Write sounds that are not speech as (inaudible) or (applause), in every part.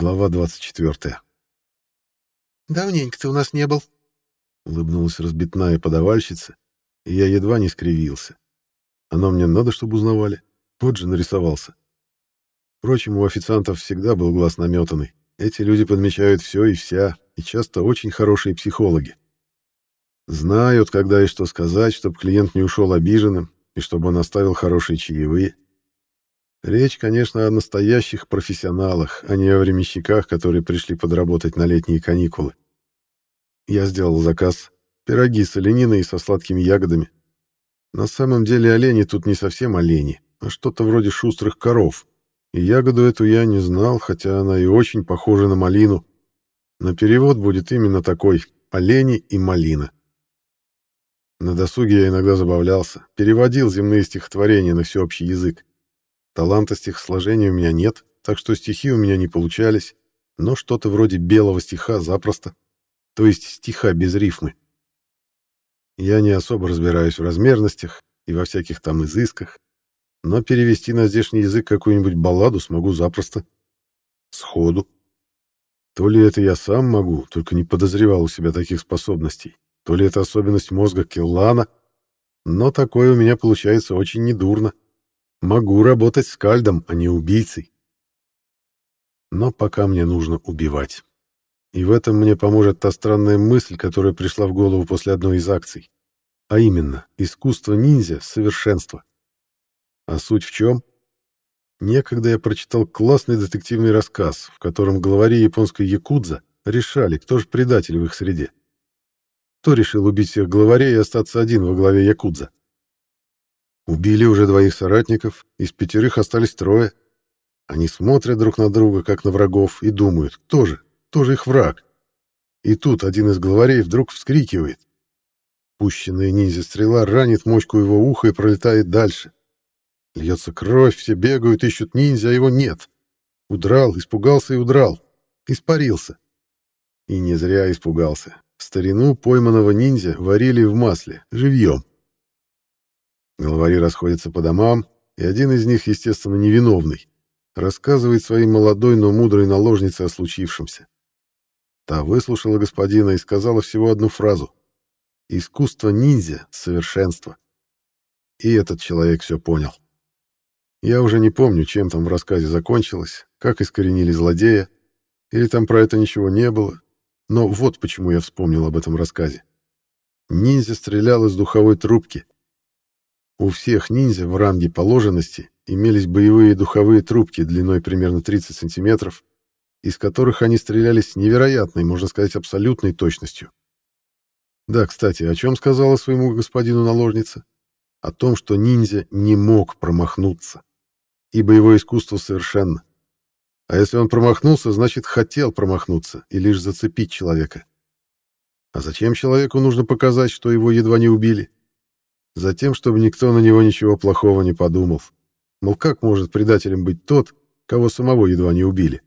Глава 24. «Давненько ты у нас не был», — улыбнулась разбитная подавальщица, и я едва не скривился. Оно мне надо, чтобы узнавали. Вот же нарисовался. Впрочем, у официантов всегда был глаз наметанный. Эти люди подмечают все и вся, и часто очень хорошие психологи. Знают, когда и что сказать, чтобы клиент не ушел обиженным, и чтобы он оставил хорошие чаевые. Речь, конечно, о настоящих профессионалах, а не о временщиках, которые пришли подработать на летние каникулы. Я сделал заказ. Пироги с олениной и со сладкими ягодами. На самом деле олени тут не совсем олени, а что-то вроде шустрых коров. И ягоду эту я не знал, хотя она и очень похожа на малину. На перевод будет именно такой «олени и малина». На досуге я иногда забавлялся, переводил земные стихотворения на всеобщий язык. Таланта стихосложения у меня нет, так что стихи у меня не получались, но что-то вроде белого стиха запросто, то есть стиха без рифмы. Я не особо разбираюсь в размерностях и во всяких там изысках, но перевести на здешний язык какую-нибудь балладу смогу запросто. Сходу. То ли это я сам могу, только не подозревал у себя таких способностей, то ли это особенность мозга Келлана, но такое у меня получается очень недурно. Могу работать с кальдом, а не убийцей. Но пока мне нужно убивать. И в этом мне поможет та странная мысль, которая пришла в голову после одной из акций. А именно, искусство ниндзя — совершенство. А суть в чем? Некогда я прочитал классный детективный рассказ, в котором главари японской якудза решали, кто же предатель в их среде. Кто решил убить всех главарей и остаться один во главе якудза? Убили уже двоих соратников, из пятерых остались трое. Они смотрят друг на друга, как на врагов, и думают, кто же, кто же их враг. И тут один из главарей вдруг вскрикивает. Пущенная ниндзя-стрела ранит мочку его уха и пролетает дальше. Льется кровь, все бегают, ищут ниндзя, а его нет. Удрал, испугался и удрал. Испарился. И не зря испугался. Старину пойманного ниндзя варили в масле, живьем. Главари расходятся по домам, и один из них, естественно, невиновный, рассказывает своей молодой, но мудрой наложнице о случившемся. Та выслушала господина и сказала всего одну фразу. «Искусство ниндзя — совершенство». И этот человек все понял. Я уже не помню, чем там в рассказе закончилось, как искоренили злодея, или там про это ничего не было, но вот почему я вспомнил об этом рассказе. Ниндзя стрелял из духовой трубки — у всех ниндзя в ранге положенности имелись боевые духовые трубки длиной примерно 30 сантиметров, из которых они стреляли с невероятной, можно сказать, абсолютной точностью. Да, кстати, о чем сказала своему господину наложница? О том, что ниндзя не мог промахнуться, ибо его искусство совершенно. А если он промахнулся, значит, хотел промахнуться и лишь зацепить человека. А зачем человеку нужно показать, что его едва не убили? Затем, чтобы никто на него ничего плохого не подумал. Мол, как может предателем быть тот, кого самого едва не убили?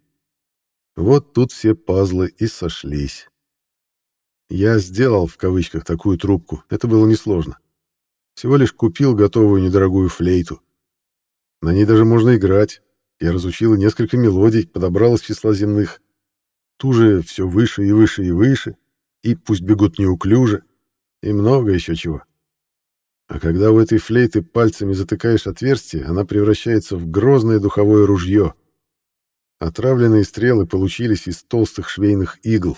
Вот тут все пазлы и сошлись. Я сделал, в кавычках, такую трубку. Это было несложно. Всего лишь купил готовую недорогую флейту. На ней даже можно играть. Я разучил несколько мелодий, подобрал из числа земных. Ту же все выше и выше и выше, и пусть бегут неуклюже, и много еще чего. А когда у этой флейты пальцами затыкаешь отверстие, она превращается в грозное духовое ружье. Отравленные стрелы получились из толстых швейных игл.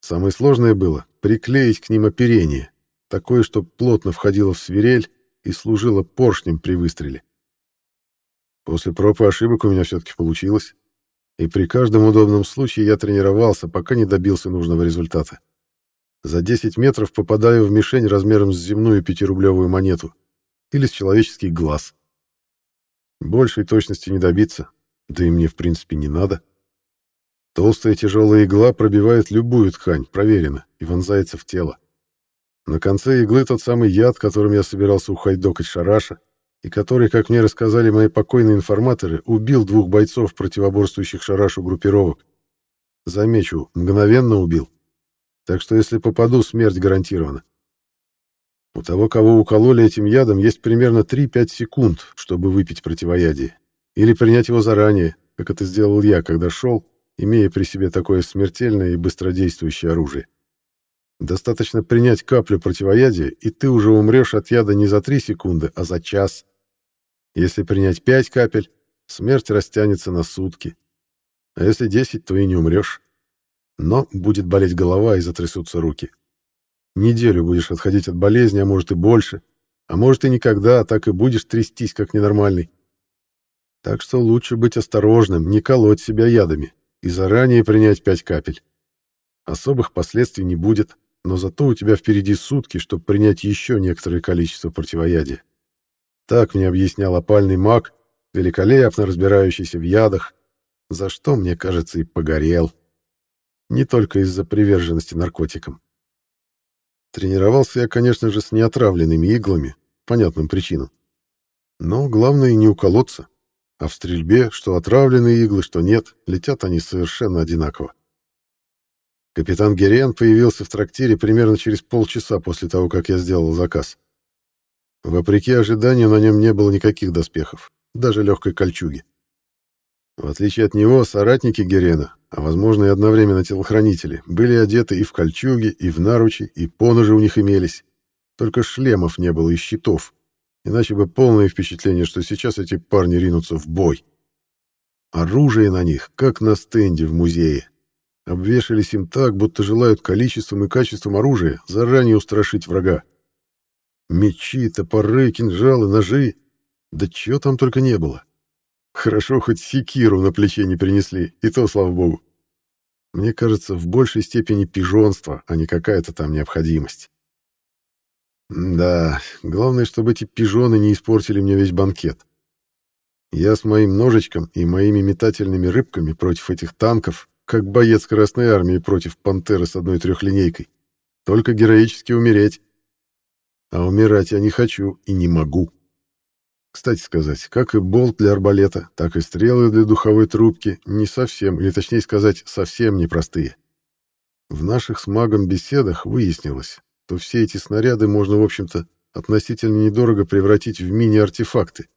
Самое сложное было — приклеить к ним оперение, такое, что плотно входило в свирель и служило поршнем при выстреле. После проб и ошибок у меня все-таки получилось, и при каждом удобном случае я тренировался, пока не добился нужного результата. За 10 метров попадаю в мишень размером с земную пятирублевую монету или с человеческий глаз. Большей точности не добиться, да и мне в принципе не надо. Толстая тяжелая игла пробивает любую ткань, проверено, и вонзается в тело. На конце иглы тот самый яд, которым я собирался ухайдокать шараша, и который, как мне рассказали мои покойные информаторы, убил двух бойцов противоборствующих шарашу группировок. Замечу, мгновенно убил. Так что если попаду, смерть гарантирована. У того, кого укололи этим ядом, есть примерно 3-5 секунд, чтобы выпить противоядие. Или принять его заранее, как это сделал я, когда шел, имея при себе такое смертельное и быстродействующее оружие. Достаточно принять каплю противоядия, и ты уже умрешь от яда не за 3 секунды, а за час. Если принять 5 капель, смерть растянется на сутки. А если 10, то и не умрешь. Но будет болеть голова и затрясутся руки. Неделю будешь отходить от болезни, а может и больше. А может и никогда, а так и будешь трястись, как ненормальный. Так что лучше быть осторожным, не колоть себя ядами и заранее принять 5 капель. Особых последствий не будет, но зато у тебя впереди сутки, чтобы принять еще некоторое количество противоядия. Так мне объяснял опальный маг, великолепно разбирающийся в ядах, за что, мне кажется, и погорел. Не только из-за приверженности наркотикам. Тренировался я, конечно же, с неотравленными иглами, понятным причинам. Но главное не уколоться. А в стрельбе, что отравленные иглы, что нет, летят они совершенно одинаково. Капитан Герен появился в трактире примерно через полчаса после того, как я сделал заказ. Вопреки ожиданию, на нем не было никаких доспехов, даже легкой кольчуги. В отличие от него, соратники Герена, а возможно и одновременно телохранители, были одеты и в кольчуги, и в наручи, и поножи у них имелись. Только шлемов не было и щитов, иначе бы полное впечатление, что сейчас эти парни ринутся в бой. Оружие на них, как на стенде в музее. Обвешались им так, будто желают количеством и качеством оружия заранее устрашить врага. Мечи, топоры, кинжалы, ножи. Да чего там только не было. Хорошо, хоть секиру на плече не принесли, и то, слава богу. Мне кажется, в большей степени пижонство, а не какая-то там необходимость. Да, главное, чтобы эти пижоны не испортили мне весь банкет. Я с моим ножичком и моими метательными рыбками против этих танков как боец Красной Армии против пантеры с одной трехлинейкой. Только героически умереть. А умирать я не хочу и не могу. Кстати сказать, как и болт для арбалета, так и стрелы для духовой трубки не совсем, или точнее сказать, совсем непростые. В наших с магом беседах выяснилось, что все эти снаряды можно, в общем-то, относительно недорого превратить в мини-артефакты,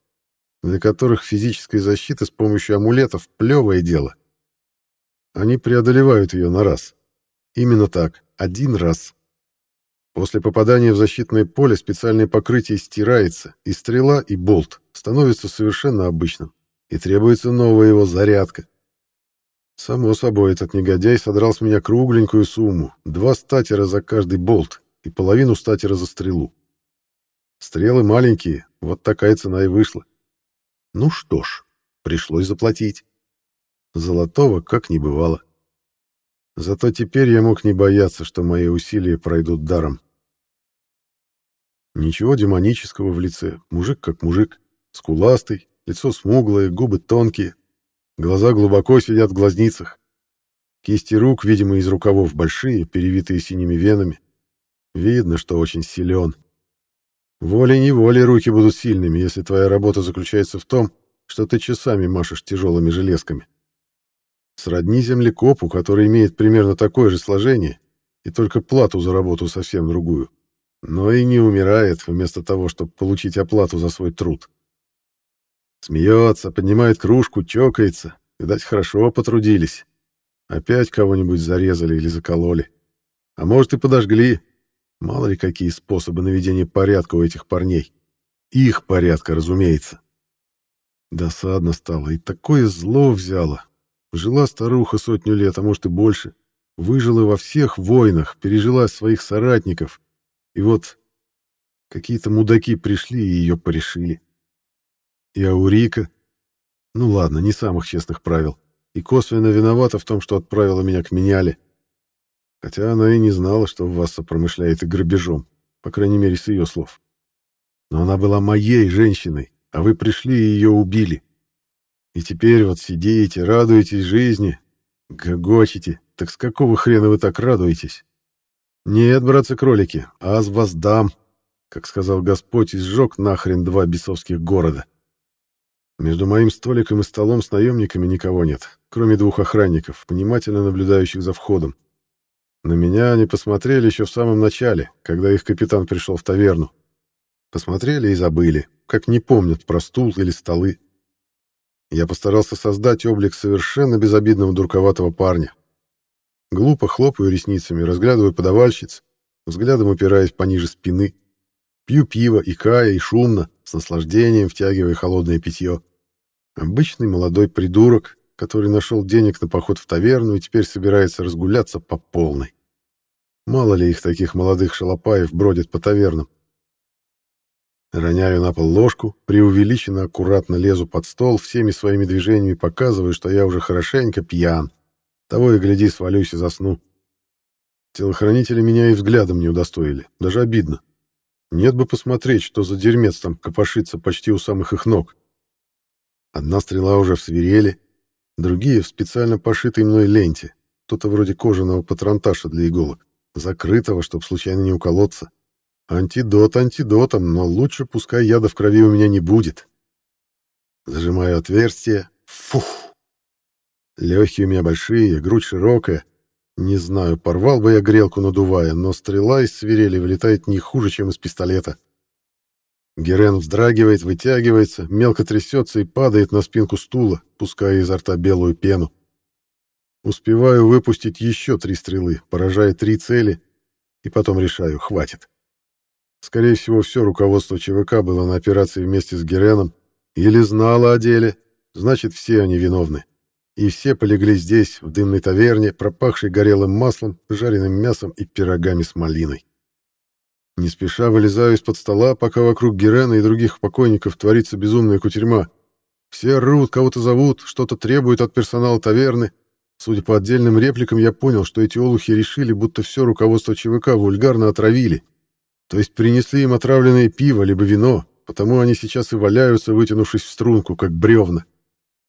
для которых физическая защита с помощью амулетов — плевое дело. Они преодолевают ее на раз. Именно так, один раз. После попадания в защитное поле специальное покрытие стирается, и стрела, и болт становятся совершенно обычным, и требуется новая его зарядка. Само собой, этот негодяй содрал с меня кругленькую сумму, два статера за каждый болт и половину статера за стрелу. Стрелы маленькие, вот такая цена и вышла. Ну что ж, пришлось заплатить. Золотого как не бывало. Зато теперь я мог не бояться, что мои усилия пройдут даром. Ничего демонического в лице. Мужик как мужик. Скуластый, лицо смуглое, губы тонкие. Глаза глубоко сидят в глазницах. Кисти рук, видимо, из рукавов большие, перевитые синими венами. Видно, что очень силен. Волей-неволей руки будут сильными, если твоя работа заключается в том, что ты часами машешь тяжелыми железками. Сродни землекопу, который имеет примерно такое же сложение, и только плату за работу совсем другую. Но и не умирает, вместо того, чтобы получить оплату за свой труд. Смеется, поднимает кружку, чокается. Видать, хорошо потрудились. Опять кого-нибудь зарезали или закололи. А может, и подожгли. Мало ли какие способы наведения порядка у этих парней. Их порядка, разумеется. Досадно стало, и такое зло взяло, Жила старуха сотню лет, а может и больше. Выжила во всех войнах, пережила своих соратников. И вот какие-то мудаки пришли и ее порешили. И Аурика... Ну ладно, не самых честных правил. И косвенно виновата в том, что отправила меня к меняле. Хотя она и не знала, что Васса промышляет и грабежом, по крайней мере, с ее слов. Но она была моей женщиной, а вы пришли и ее убили. И теперь вот сидите, радуетесь жизни, гогочите. Так с какого хрена вы так радуетесь? Нет, братцы-кролики, аз вас дам, как сказал Господь, и сжег нахрен два бесовских города. Между моим столиком и столом с наемниками никого нет, кроме двух охранников, внимательно наблюдающих за входом. На меня они посмотрели еще в самом начале, когда их капитан пришел в таверну. Посмотрели и забыли, как не помнят про стул или столы. Я постарался создать облик совершенно безобидного дурковатого парня. Глупо хлопаю ресницами, разглядываю подавальщиц, взглядом упираясь пониже спины. Пью пиво, икая и шумно, с наслаждением втягивая холодное питье. Обычный молодой придурок, который нашел денег на поход в таверну и теперь собирается разгуляться по полной. Мало ли их таких молодых шалопаев бродят по тавернам. Роняю на пол ложку, преувеличенно аккуратно лезу под стол, всеми своими движениями показываю, что я уже хорошенько пьян. Того и гляди, свалюсь и засну. Телохранители меня и взглядом не удостоили. Даже обидно. Нет бы посмотреть, что за дерьмец там копошится почти у самых их ног. Одна стрела уже в свирели, другие в специально пошитой мной ленте, что-то вроде кожаного патронташа для иголок, закрытого, чтобы случайно не уколоться. Антидот антидотом, но лучше пускай яда в крови у меня не будет. Зажимаю отверстие. Фух! Легкие у меня большие, грудь широкая. Не знаю, порвал бы я грелку, надувая, но стрела из свирели вылетает не хуже, чем из пистолета. Герен вздрагивает, вытягивается, мелко трясется и падает на спинку стула, пуская изо рта белую пену. Успеваю выпустить еще три стрелы, поражая три цели, и потом решаю, хватит. Скорее всего, все руководство ЧВК было на операции вместе с Гереном или знало о деле, значит, все они виновны. И все полегли здесь, в дымной таверне, пропахшей горелым маслом, жареным мясом и пирогами с малиной. Не спеша вылезаю из-под стола, пока вокруг Герена и других покойников творится безумная кутерьма. Все рвут, кого-то зовут, что-то требуют от персонала таверны. Судя по отдельным репликам, я понял, что эти олухи решили, будто все руководство ЧВК вульгарно отравили. То есть принесли им отравленное пиво либо вино, потому они сейчас и валяются, вытянувшись в струнку, как бревна.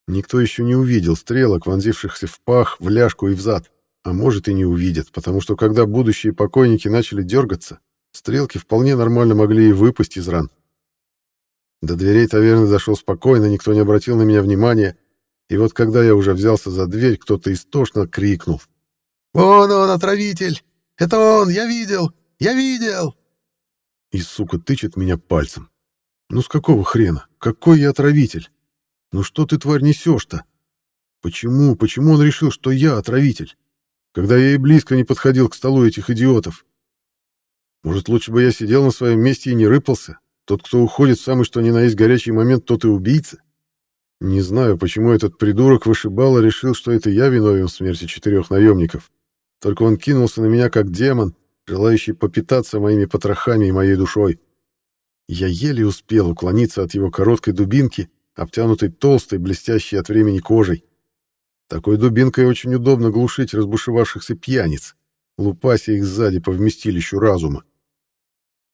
Никто еще не увидел стрелок, вонзившихся в пах, в ляжку и в зад. А может и не увидят, потому что когда будущие покойники начали дергаться, стрелки вполне нормально могли и выпасть из ран. До дверей таверны зашел спокойно, никто не обратил на меня внимания, и вот когда я уже взялся за дверь, кто-то истошно крикнул. «Вон он, отравитель! Это он! Я видел! Я видел!» И, сука, тычет меня пальцем. Ну с какого хрена? Какой я отравитель? Ну что ты, тварь, несешь-то? Почему, почему он решил, что я отравитель? Когда я и близко не подходил к столу этих идиотов. Может, лучше бы я сидел на своем месте и не рыпался? Тот, кто уходит в самый что ни на есть горячий момент, тот и убийца? Не знаю, почему этот придурок вышибала решил, что это я виновен в смерти четырех наемников. Только он кинулся на меня как демон, желающий попитаться моими потрохами и моей душой. Я еле успел уклониться от его короткой дубинки, обтянутой толстой, блестящей от времени кожей. Такой дубинкой очень удобно глушить разбушевавшихся пьяниц, лупася их сзади по вместилищу разума.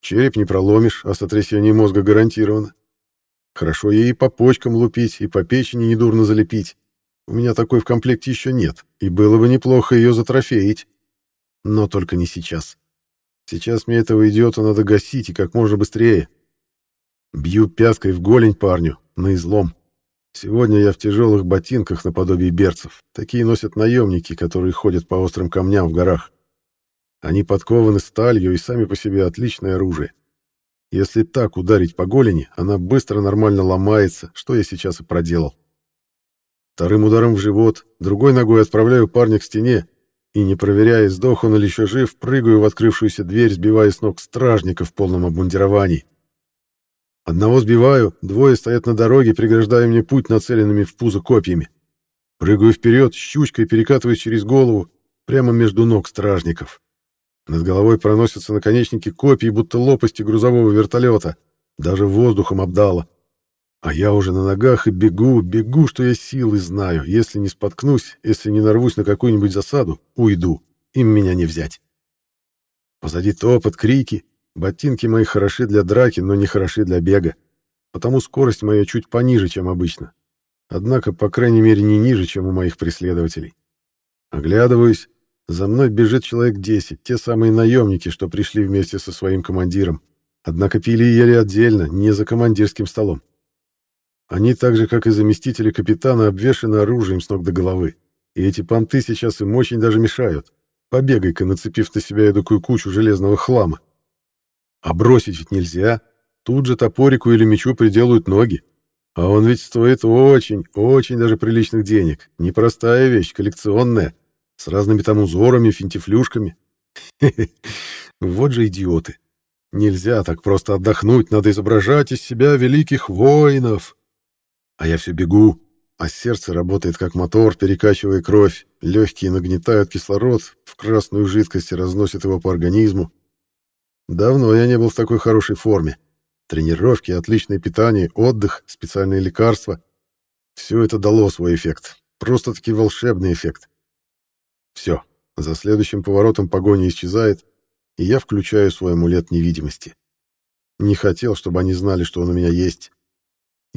Череп не проломишь, а сотрясение мозга гарантировано. Хорошо ей и по почкам лупить, и по печени недурно залепить. У меня такой в комплекте еще нет, и было бы неплохо ее затрофеить. Но только не сейчас. Сейчас мне этого идиота надо гасить и как можно быстрее. Бью пяткой в голень парню, на излом. Сегодня я в тяжелых ботинках наподобие берцев. Такие носят наемники, которые ходят по острым камням в горах. Они подкованы сталью и сами по себе отличное оружие. Если так ударить по голени, она быстро нормально ломается, что я сейчас и проделал. Вторым ударом в живот, другой ногой отправляю парня к стене и, не проверяя, сдох он или еще жив, прыгаю в открывшуюся дверь, сбивая с ног стражника в полном обмундировании. Одного сбиваю, двое стоят на дороге, преграждая мне путь нацеленными в пузо копьями. Прыгаю вперед, щучкой перекатываюсь через голову, прямо между ног стражников. Над головой проносятся наконечники копий, будто лопасти грузового вертолета. Даже воздухом обдало. А я уже на ногах и бегу, бегу, что я силы знаю. Если не споткнусь, если не нарвусь на какую-нибудь засаду, уйду. Им меня не взять. Позади топот, крики. Ботинки мои хороши для драки, но не хороши для бега. Потому скорость моя чуть пониже, чем обычно. Однако, по крайней мере, не ниже, чем у моих преследователей. Оглядываюсь. За мной бежит человек 10, те самые наемники, что пришли вместе со своим командиром. Однако пили и ели отдельно, не за командирским столом. Они так же, как и заместители капитана, обвешаны оружием с ног до головы. И эти понты сейчас им очень даже мешают. Побегай-ка, нацепив на себя эдакую кучу железного хлама. А бросить ведь нельзя. Тут же топорику или мечу приделают ноги. А он ведь стоит очень, очень даже приличных денег. Непростая вещь, коллекционная, с разными там узорами, финтифлюшками. (laughs) Вот же идиоты. Нельзя так просто отдохнуть, надо изображать из себя великих воинов. А я все бегу, а сердце работает как мотор, перекачивая кровь, легкие нагнетают кислород, в красную жидкость и разносят его по организму. Давно я не был в такой хорошей форме. Тренировки, отличное питание, отдых, специальные лекарства. Все это дало свой эффект. Просто-таки волшебный эффект. Все, за следующим поворотом погоня исчезает, и я включаю свой амулет невидимости. Не хотел, чтобы они знали, что он у меня есть.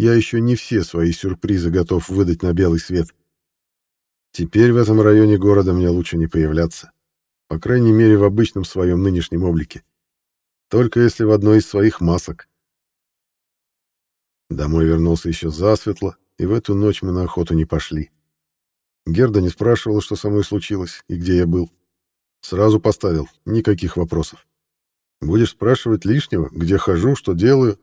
Я еще не все свои сюрпризы готов выдать на белый свет. Теперь в этом районе города мне лучше не появляться. По крайней мере, в обычном своем нынешнем облике. Только если в одной из своих масок. Домой вернулся еще засветло, и в эту ночь мы на охоту не пошли. Герда не спрашивала, что со мной случилось и где я был. Сразу поставил, никаких вопросов. Будешь спрашивать лишнего, где хожу, что делаю,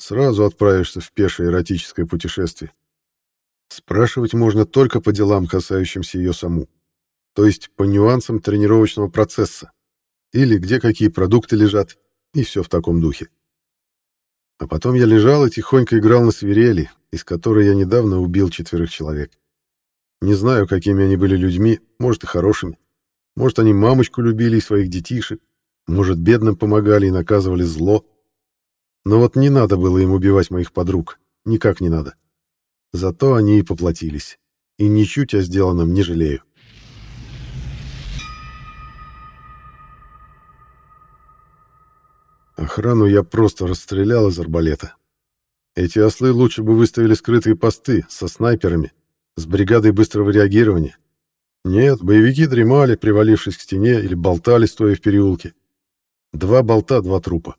сразу отправишься в пешее эротическое путешествие. Спрашивать можно только по делам, касающимся ее саму. То есть по нюансам тренировочного процесса. Или где какие продукты лежат, и все в таком духе. А потом я лежал и тихонько играл на свирели, из которой я недавно убил четверых человек. Не знаю, какими они были людьми, может, и хорошими. Может, они мамочку любили и своих детишек, может, бедным помогали и наказывали зло. Но вот не надо было им убивать моих подруг, никак не надо. Зато они и поплатились. И ничуть о сделанном не жалею. Охрану я просто расстрелял из арбалета. Эти ослы лучше бы выставили скрытые посты со снайперами, с бригадой быстрого реагирования. Нет, боевики дремали, привалившись к стене, или болтали, стоя в переулке. Два болта, два трупа.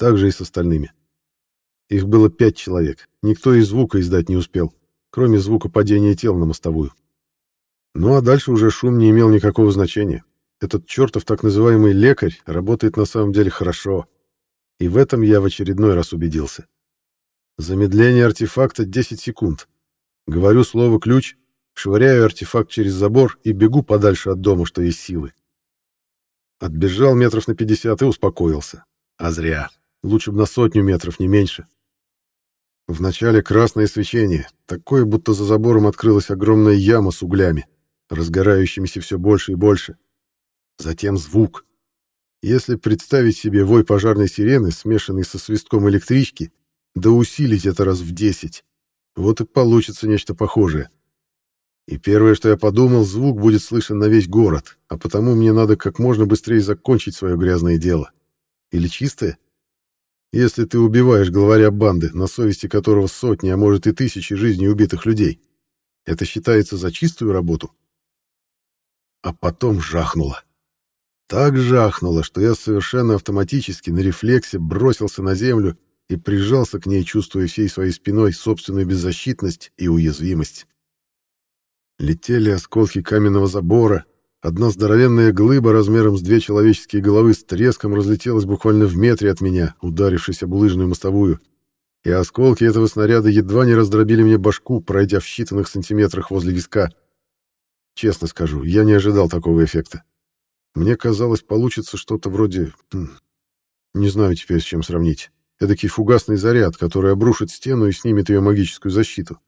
Так же и с остальными. Их было пять человек. Никто и звука издать не успел, кроме звука падения тел на мостовую. Ну а дальше уже шум не имел никакого значения. Этот чертов так называемый лекарь работает на самом деле хорошо. И в этом я в очередной раз убедился. Замедление артефакта 10 секунд. Говорю слово «ключ», швыряю артефакт через забор и бегу подальше от дома, что есть силы. Отбежал метров на 50 и успокоился. А зря. Лучше бы на сотню метров, не меньше. Вначале красное свечение, такое, будто за забором открылась огромная яма с углями, разгорающимися все больше и больше. Затем звук. Если представить себе вой пожарной сирены, смешанный со свистком электрички, да усилить это раз в десять, вот и получится нечто похожее. И первое, что я подумал, звук будет слышен на весь город, а потому мне надо как можно быстрее закончить свое грязное дело. Или чистое? Если ты убиваешь главаря банды, на совести которого сотни, а может и тысячи жизней убитых людей, это считается за чистую работу? А потом жахнуло. Так жахнуло, что я совершенно автоматически на рефлексе бросился на землю и прижался к ней, чувствуя всей своей спиной собственную беззащитность и уязвимость. Летели осколки каменного забора, одна здоровенная глыба размером с две человеческие головы с треском разлетелась буквально в метре от меня, ударившись об лыжную мостовую, и осколки этого снаряда едва не раздробили мне башку, пройдя в считанных сантиметрах возле виска. Честно скажу, я не ожидал такого эффекта. Мне казалось, получится что-то вроде... Хм, не знаю теперь, с чем сравнить. Эдакий фугасный заряд, который обрушит стену и снимет ее магическую защиту.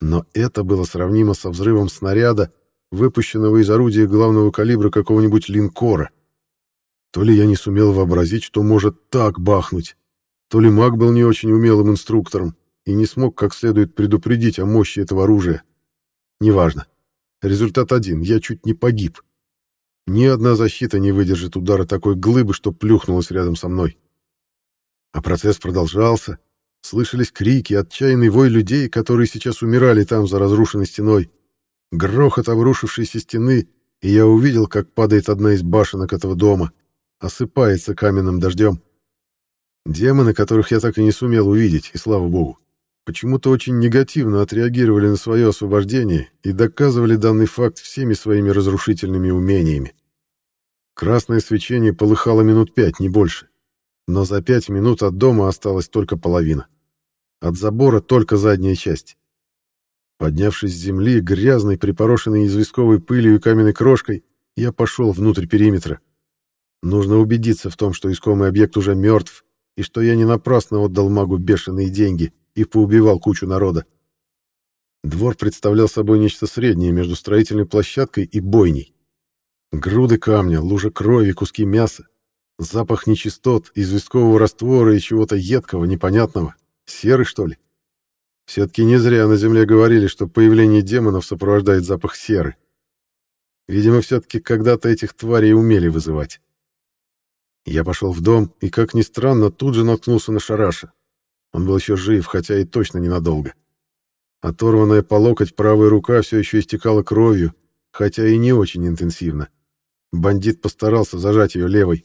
Но это было сравнимо со взрывом снаряда, выпущенного из орудия главного калибра какого-нибудь линкора. То ли я не сумел вообразить, что может так бахнуть, то ли маг был не очень умелым инструктором и не смог как следует предупредить о мощи этого оружия. Неважно. Результат один. Я чуть не погиб. Ни одна защита не выдержит удара такой глыбы, что плюхнулась рядом со мной. А процесс продолжался. Слышались крики, отчаянный вой людей, которые сейчас умирали там за разрушенной стеной. Грохот обрушившейся стены, и я увидел, как падает одна из башенок этого дома, осыпается каменным дождем. Демоны, которых я так и не сумел увидеть, и слава богу, почему-то очень негативно отреагировали на свое освобождение и доказывали данный факт всеми своими разрушительными умениями. Красное свечение полыхало минут пять, не больше. Но за пять минут от дома осталась только половина. От забора только задняя часть. Поднявшись с земли, грязный, припорошенный известковой пылью и каменной крошкой, я пошел внутрь периметра. Нужно убедиться в том, что искомый объект уже мертв, и что я не напрасно отдал магу бешеные деньги и поубивал кучу народа. Двор представлял собой нечто среднее между строительной площадкой и бойней. Груды камня, лужа крови, куски мяса, запах нечистот, известкового раствора и чего-то едкого, непонятного. Серый, что ли? Все-таки не зря на земле говорили, что появление демонов сопровождает запах серы. Видимо, все-таки когда-то этих тварей умели вызывать. Я пошел в дом и, как ни странно, тут же наткнулся на Шараша. Он был еще жив, хотя и точно ненадолго. Оторванная по локоть правая рука все еще истекала кровью, хотя и не очень интенсивно. Бандит постарался зажать ее левой.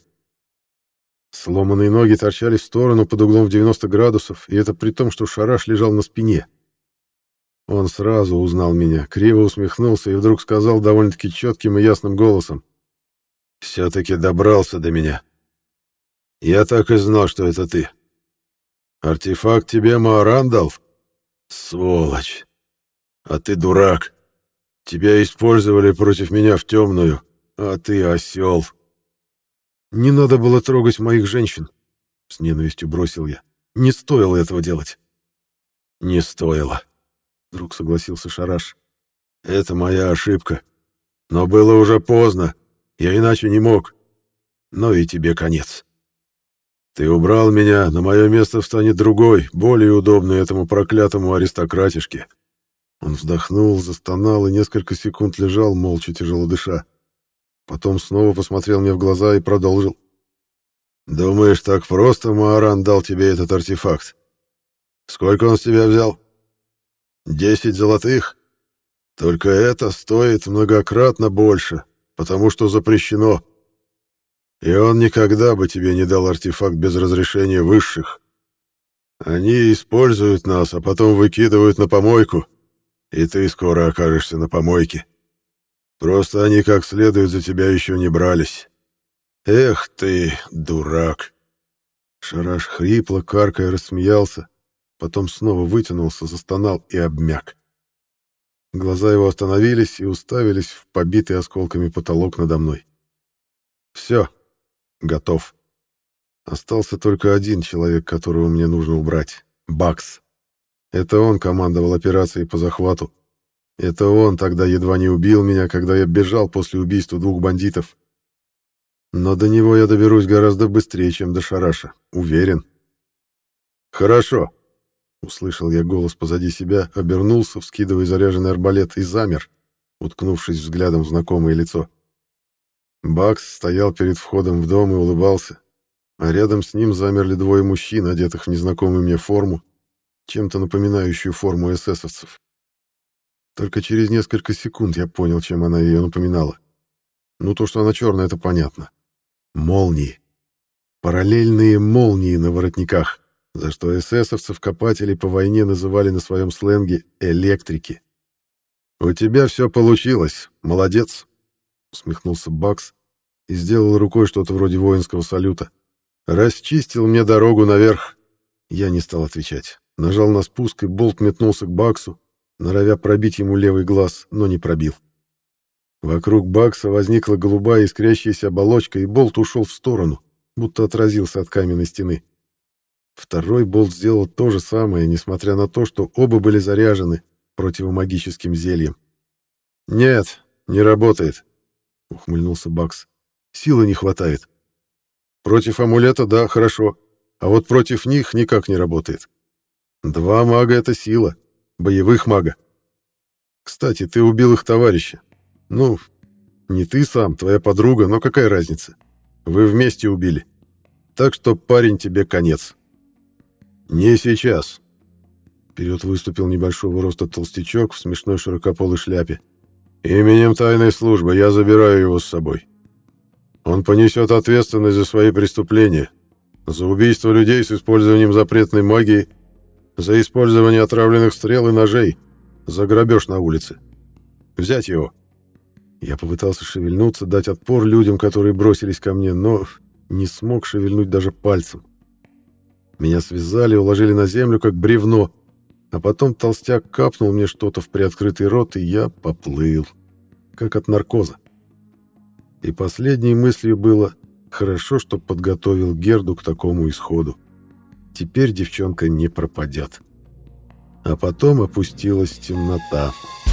Сломанные ноги торчали в сторону под углом в 90 градусов, и это при том, что Шараш лежал на спине. Он сразу узнал меня, криво усмехнулся и вдруг сказал довольно-таки четким и ясным голосом. «Все-таки добрался до меня. Я так и знал, что это ты. Артефакт тебе Мааран дал?» Сволочь. А ты дурак. Тебя использовали против меня в темную, а ты осел. Не надо было трогать моих женщин, с ненавистью бросил я. Не стоило этого делать. Не стоило, вдруг согласился Шараш. Это моя ошибка. Но было уже поздно. Я иначе не мог. Но и тебе конец. Ты убрал меня, на мое место встанет другой, более удобный этому проклятому аристократишке. Он вздохнул, застонал и несколько секунд лежал, молча тяжело дыша. Потом снова посмотрел мне в глаза и продолжил. «Думаешь, так просто Мааран дал тебе этот артефакт? Сколько он с тебя взял? Десять золотых? Только это стоит многократно больше, потому что запрещено. И он никогда бы тебе не дал артефакт без разрешения высших. Они используют нас, а потом выкидывают на помойку, и ты скоро окажешься на помойке. Просто они как следует за тебя еще не брались. Эх ты, дурак!» Шараш хрипло, каркая, рассмеялся, потом снова вытянулся, застонал и обмяк. Глаза его остановились и уставились в побитый осколками потолок надо мной. «Все, Готов. Остался только один человек, которого мне нужно убрать. Бакс. Это он командовал операцией по захвату. Это он тогда едва не убил меня, когда я бежал после убийства двух бандитов. Но до него я доберусь гораздо быстрее, чем до Шараша. Уверен. «Хорошо», — услышал я голос позади себя, обернулся, вскидывая заряженный арбалет, и замер, уткнувшись взглядом в знакомое лицо. Бакс стоял перед входом в дом и улыбался, а рядом с ним замерли двое мужчин, одетых в незнакомую мне форму, чем-то напоминающую форму эсэсовцев. Только через несколько секунд я понял, чем она ее напоминала. Ну, то, что она черная, это понятно. Молнии. Параллельные молнии на воротниках, за что эсэсовцев-копателей по войне называли на своем сленге «электрики». «У тебя все получилось. Молодец», — усмехнулся Бакс и сделал рукой что-то вроде воинского салюта. «Расчистил мне дорогу наверх». Я не стал отвечать. Нажал на спуск, и болт метнулся к Баксу, норовя пробить ему левый глаз, но не пробил. Вокруг Бакса возникла голубая искрящаяся оболочка, и болт ушел в сторону, будто отразился от каменной стены. Второй болт сделал то же самое, несмотря на то, что оба были заряжены противомагическим зельем. «Нет, не работает», — ухмыльнулся Бакс. «Силы не хватает. Против амулета, да, хорошо, а вот против них никак не работает. Два мага — это сила, боевых мага. Кстати, ты убил их товарища. Ну, не ты сам, твоя подруга, но какая разница? Вы вместе убили. Так что, парень, тебе конец». «Не сейчас», Вперед выступил небольшого роста толстячок в смешной широкополой шляпе. Именем тайной службы я забираю его с собой. Он понесет ответственность за свои преступления, за убийство людей с использованием запретной магии, за использование отравленных стрел и ножей, за грабеж на улице. Взять его. Я попытался шевельнуться, дать отпор людям, которые бросились ко мне, но не смог шевельнуть даже пальцем. Меня связали, уложили на землю, как бревно, а потом толстяк капнул мне что-то в приоткрытый рот, и я поплыл, как от наркоза. И последней мыслью было «хорошо, что подготовил Герду к такому исходу. Теперь девчонка не пропадет». А потом опустилась темнота. «Темнота».